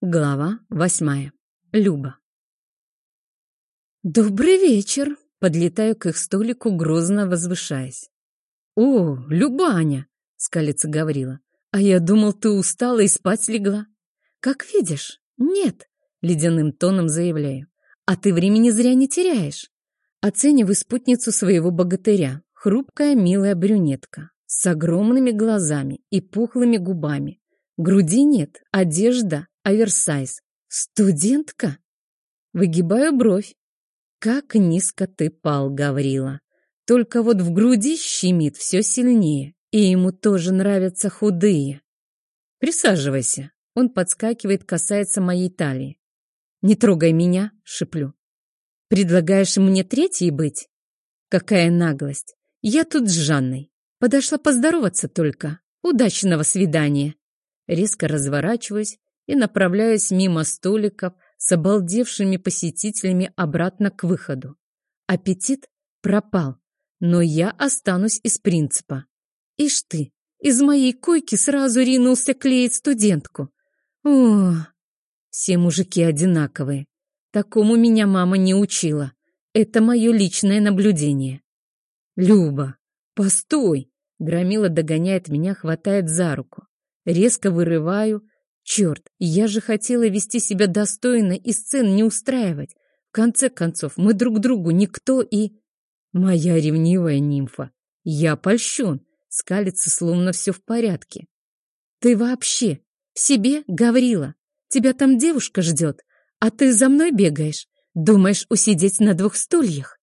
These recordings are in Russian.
Глава восьмая. Люба. «Добрый вечер!» — подлетаю к их столику, грозно возвышаясь. «О, Любаня!» — скалится Гаврила. «А я думал, ты устала и спать легла». «Как видишь, нет!» — ледяным тоном заявляю. «А ты времени зря не теряешь!» Оцениваю спутницу своего богатыря, хрупкая милая брюнетка, с огромными глазами и пухлыми губами. Груди нет, одежда оверсайз. Студентка? Выгибаю бровь. Как низко ты пал, Гаврила. Только вот в груди щемит все сильнее, и ему тоже нравятся худые. Присаживайся. Он подскакивает, касается моей талии. Не трогай меня, шиплю. Предлагаешь мне третьей быть? Какая наглость. Я тут с Жанной. Подошла поздороваться только. Удачного свидания. Резко разворачиваюсь и направляюсь мимо столиков с обалдевшими посетителями обратно к выходу. Аппетит пропал, но я останусь из принципа. Ишь ты, из моей койки сразу ринулся клеить студентку. О, все мужики одинаковые. Такому меня мама не учила. Это мое личное наблюдение. Люба, постой! Громила догоняет меня, хватает за руку. Резко вырываю, Черт, я же хотела вести себя достойно и сцен не устраивать. В конце концов, мы друг другу никто и... Моя ревнивая нимфа. Я польщен. Скалится, словно все в порядке. Ты вообще себе, Гаврила? Тебя там девушка ждет, а ты за мной бегаешь? Думаешь усидеть на двух стульях?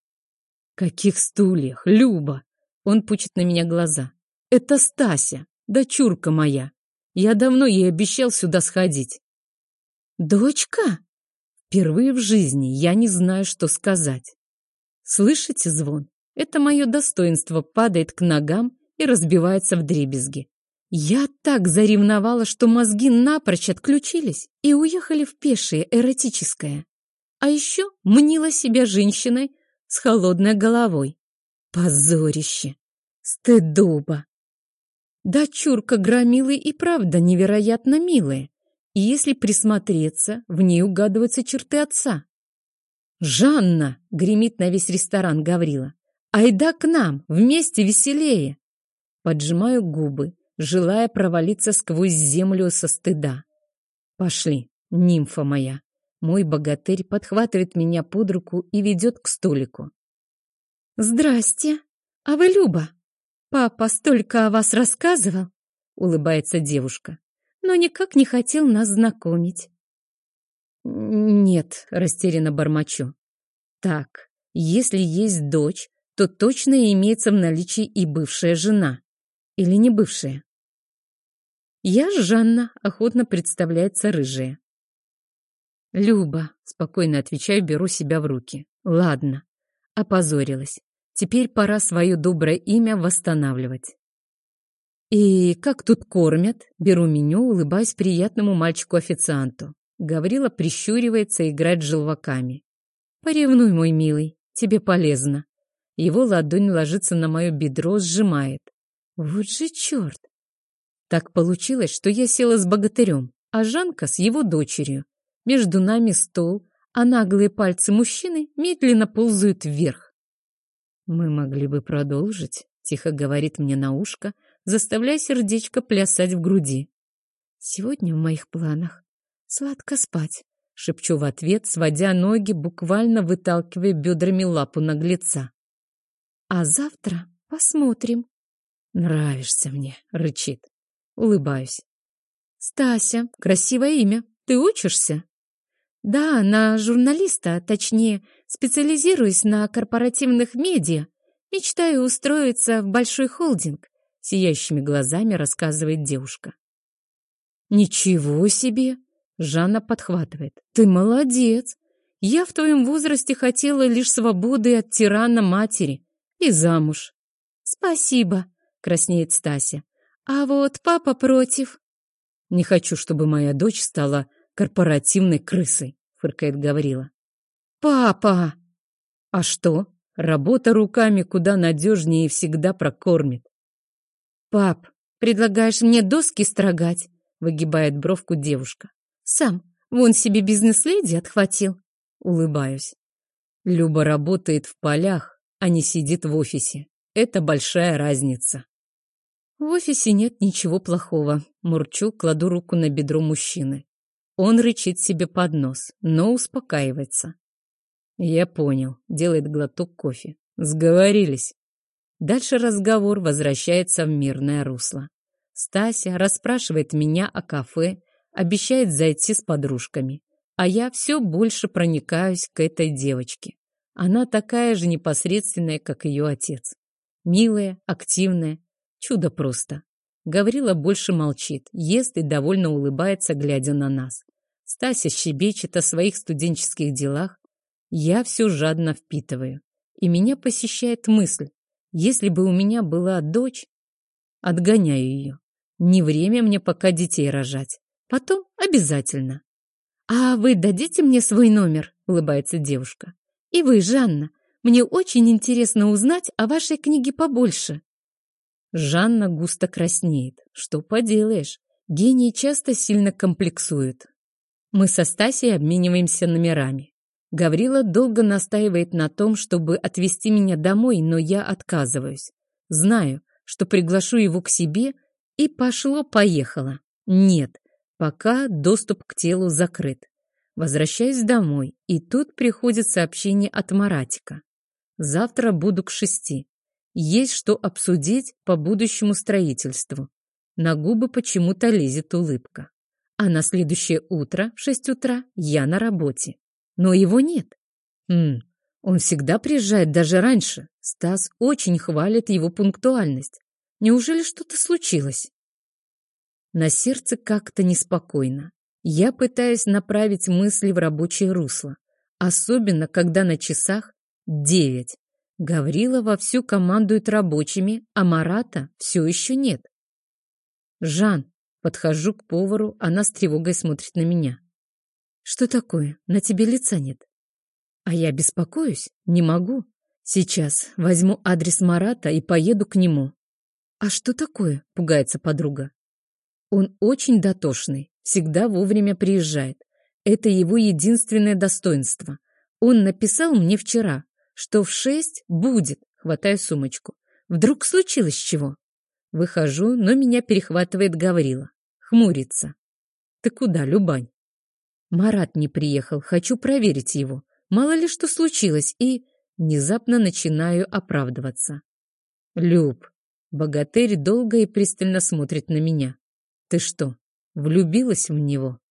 Каких стульях, Люба? Он пучит на меня глаза. Это Стася, дочурка моя. Я давно ей обещал сюда сходить. Дочка? Впервые в жизни я не знаю, что сказать. Слышите звон? Это мое достоинство падает к ногам и разбивается в дребезги. Я так заревновала, что мозги напрочь отключились и уехали в пешее эротическое. А еще мнила себя женщиной с холодной головой. Позорище! Стыдоба! Дочурка громилы и правда невероятно милая, и если присмотреться, в ней угадываются черты отца. «Жанна!» — гремит на весь ресторан Гаврила. «Айда к нам! Вместе веселее!» Поджимаю губы, желая провалиться сквозь землю со стыда. «Пошли, нимфа моя!» Мой богатырь подхватывает меня под руку и ведет к столику. «Здрасте! А вы Люба?» «Папа столько о вас рассказывал», — улыбается девушка, «но никак не хотел нас знакомить». «Нет», — растерянно бормочу. «Так, если есть дочь, то точно имеется в наличии и бывшая жена. Или не бывшая?» «Я Жанна», — охотно представляется рыжая. «Люба», — спокойно отвечаю, беру себя в руки. «Ладно, опозорилась. Теперь пора свое доброе имя восстанавливать. «И как тут кормят?» Беру меню, улыбаясь приятному мальчику-официанту. Гаврила прищуривается и играет желваками. «Поревнуй, мой милый, тебе полезно». Его ладонь ложится на мое бедро, сжимает. Вот же черт! Так получилось, что я села с богатырем, а Жанка с его дочерью. Между нами стол, а наглые пальцы мужчины медленно ползают вверх. «Мы могли бы продолжить», — тихо говорит мне на ушко, заставляя сердечко плясать в груди. «Сегодня в моих планах сладко спать», — шепчу в ответ, сводя ноги, буквально выталкивая бедрами лапу наглеца. «А завтра посмотрим». «Нравишься мне», — рычит. Улыбаюсь. «Стася, красивое имя. Ты учишься?» «Да, на журналиста, точнее, специализируюсь на корпоративных медиа. Мечтаю устроиться в большой холдинг», — сияющими глазами рассказывает девушка. «Ничего себе!» — Жанна подхватывает. «Ты молодец! Я в твоем возрасте хотела лишь свободы от тирана матери и замуж». «Спасибо», — краснеет Стася. «А вот папа против». «Не хочу, чтобы моя дочь стала корпоративной крысой, фыркает Гаврила. Папа! А что? Работа руками куда надежнее и всегда прокормит. Пап, предлагаешь мне доски строгать? Выгибает бровку девушка. Сам Вон себе бизнес-леди отхватил. Улыбаюсь. Люба работает в полях, а не сидит в офисе. Это большая разница. В офисе нет ничего плохого. Мурчу, кладу руку на бедро мужчины. Он рычит себе под нос, но успокаивается. Я понял. Делает глоток кофе. Сговорились. Дальше разговор возвращается в мирное русло. Стася расспрашивает меня о кафе, обещает зайти с подружками. А я все больше проникаюсь к этой девочке. Она такая же непосредственная, как ее отец. Милая, активная, чудо просто. Гаврила больше молчит, ест и довольно улыбается, глядя на нас. Стася щебечет о своих студенческих делах. Я все жадно впитываю. И меня посещает мысль, если бы у меня была дочь, отгоняю ее. Не время мне пока детей рожать. Потом обязательно. «А вы дадите мне свой номер?» — улыбается девушка. «И вы, Жанна, мне очень интересно узнать о вашей книге побольше». Жанна густо краснеет. Что поделаешь, гении часто сильно комплексуют. Мы со Стасей обмениваемся номерами. Гаврила долго настаивает на том, чтобы отвезти меня домой, но я отказываюсь. Знаю, что приглашу его к себе, и пошло-поехало. Нет, пока доступ к телу закрыт. Возвращаюсь домой, и тут приходит сообщение от Маратика. Завтра буду к шести. Есть что обсудить по будущему строительству. На губы почему-то лезет улыбка. А на следующее утро, в шесть утра, я на работе. Но его нет. Хм, он всегда приезжает даже раньше. Стас очень хвалит его пунктуальность. Неужели что-то случилось? На сердце как-то неспокойно. Я пытаюсь направить мысли в рабочее русло. Особенно, когда на часах девять. Гаврила вовсю командует рабочими, а Марата все еще нет. «Жан!» Подхожу к повару, она с тревогой смотрит на меня. Что такое? На тебе лица нет. А я беспокоюсь? Не могу. Сейчас возьму адрес Марата и поеду к нему. А что такое? Пугается подруга. Он очень дотошный, всегда вовремя приезжает. Это его единственное достоинство. Он написал мне вчера, что в шесть будет, хватая сумочку. Вдруг случилось чего? Выхожу, но меня перехватывает Гаврила. Хмурится. Ты куда, Любань? Марат не приехал, хочу проверить его. Мало ли что случилось, и... Внезапно начинаю оправдываться. Люб, богатырь долго и пристально смотрит на меня. Ты что, влюбилась в него?